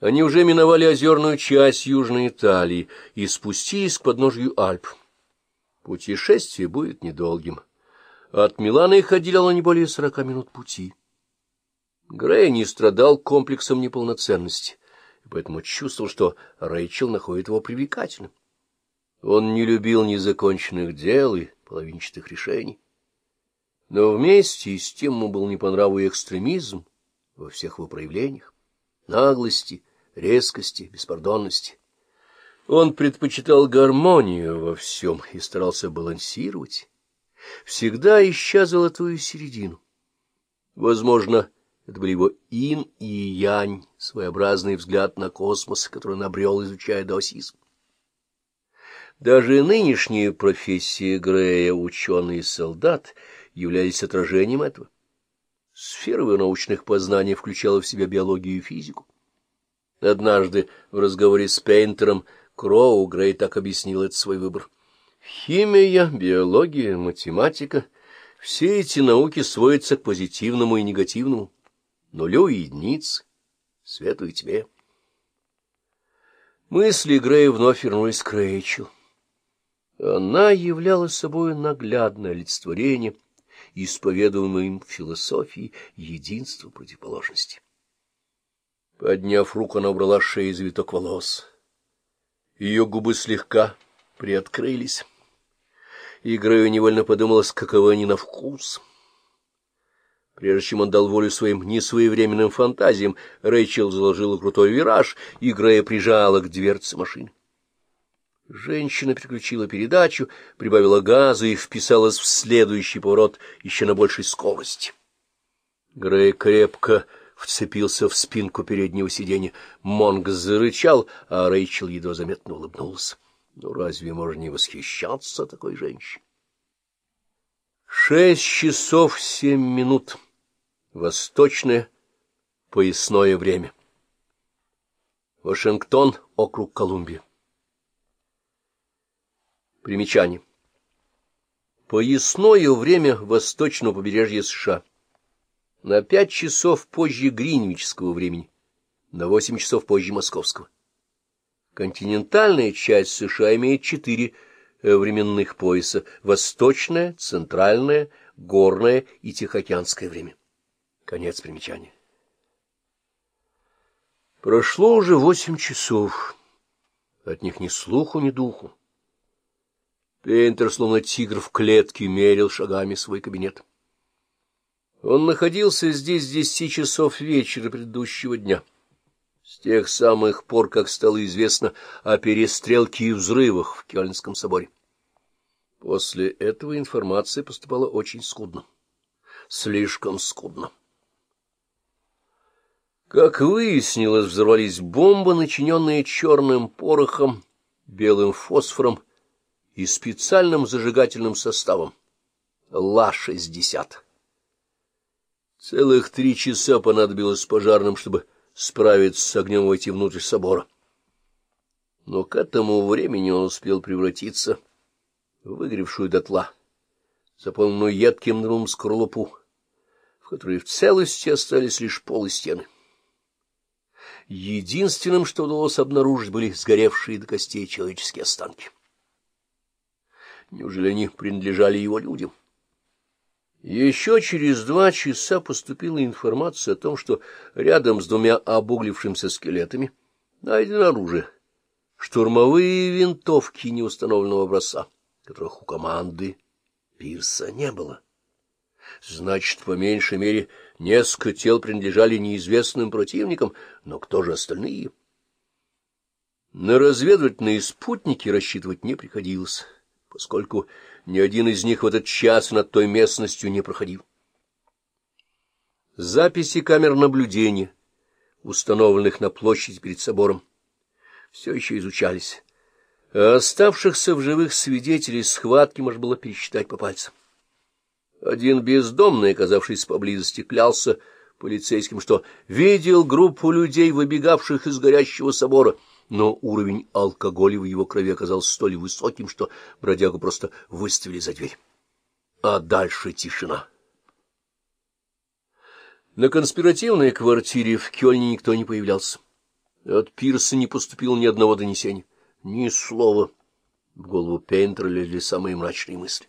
Они уже миновали озерную часть Южной Италии и спустились к подножью Альп. Путешествие будет недолгим. От Милана их отделяло не более сорока минут пути. Грей не страдал комплексом неполноценности, и поэтому чувствовал, что Рэйчел находит его привлекательным. Он не любил незаконченных дел и половинчатых решений. Но вместе с тем ему был не по нраву экстремизм во всех его проявлениях, наглости, резкости, беспардонности. Он предпочитал гармонию во всем и старался балансировать, всегда ища золотую середину. Возможно, это были его ин и янь, своеобразный взгляд на космос, который он обрел, изучая даосизм. Даже нынешние профессии Грея, ученый и солдат, являлись отражением этого. Сфера его научных познаний включала в себя биологию и физику. Однажды в разговоре с Пейнтером Кроу Грей так объяснил этот свой выбор. Химия, биология, математика — все эти науки сводятся к позитивному и негативному, нулю и единиц, свету и тьме. Мысли Грея вновь вернулись к Рэйчел. Она являла собой наглядное олицетворение исповедуемой им философии единства противоположности. Подняв руку, она убрала шею завиток волос. Ее губы слегка приоткрылись. И Грею невольно подумалось, каковы они на вкус. Прежде чем он дал волю своим несвоевременным фантазиям, Рэйчел заложила крутой вираж, и Грея прижала к дверце машины. Женщина переключила передачу, прибавила газа и вписалась в следующий поворот еще на большей скорости. Грей крепко вцепился в спинку переднего сиденья. Монг зарычал, а Рэйчел едва заметно улыбнулась. Ну, разве можно не восхищаться такой женщиной? Шесть часов семь минут. Восточное поясное время. Вашингтон, округ Колумбия. Примечание. Поясное время восточного побережья США на пять часов позже гринвичского времени, на восемь часов позже московского. Континентальная часть США имеет четыре э, временных пояса — восточное, центральное, горное и тихоокеанское время. Конец примечания. Прошло уже восемь часов. От них ни слуху, ни духу. Пейнтер, словно тигр в клетке, мерил шагами свой кабинет. Он находился здесь с десяти часов вечера предыдущего дня, с тех самых пор, как стало известно о перестрелке и взрывах в Кёльнском соборе. После этого информация поступала очень скудно. Слишком скудно. Как выяснилось, взорвались бомбы, начиненные черным порохом, белым фосфором и специальным зажигательным составом Ла-60. Целых три часа понадобилось пожарным, чтобы справиться с огнем и войти внутрь собора. Но к этому времени он успел превратиться в выгревшую дотла, заполненную едким дымом скорлупу, в которой в целости остались лишь пол стены. Единственным, что удалось обнаружить, были сгоревшие до костей человеческие останки. Неужели они принадлежали его людям? Еще через два часа поступила информация о том, что рядом с двумя обуглившимся скелетами найдено оружие. Штурмовые винтовки неустановленного образца, которых у команды Пирса не было. Значит, по меньшей мере, несколько тел принадлежали неизвестным противникам, но кто же остальные? На разведывательные спутники рассчитывать не приходилось поскольку ни один из них в этот час над той местностью не проходил. Записи камер наблюдения, установленных на площади перед собором, все еще изучались, а оставшихся в живых свидетелей схватки можно было пересчитать по пальцам. Один бездомный, оказавшийся поблизости, клялся полицейским, что видел группу людей, выбегавших из горящего собора, но уровень алкоголя в его крови оказался столь высоким, что бродягу просто выставили за дверь. А дальше тишина. На конспиративной квартире в Кёльне никто не появлялся. От Пирса не поступило ни одного донесения. Ни слова. В голову Пейнтера лезли самые мрачные мысли.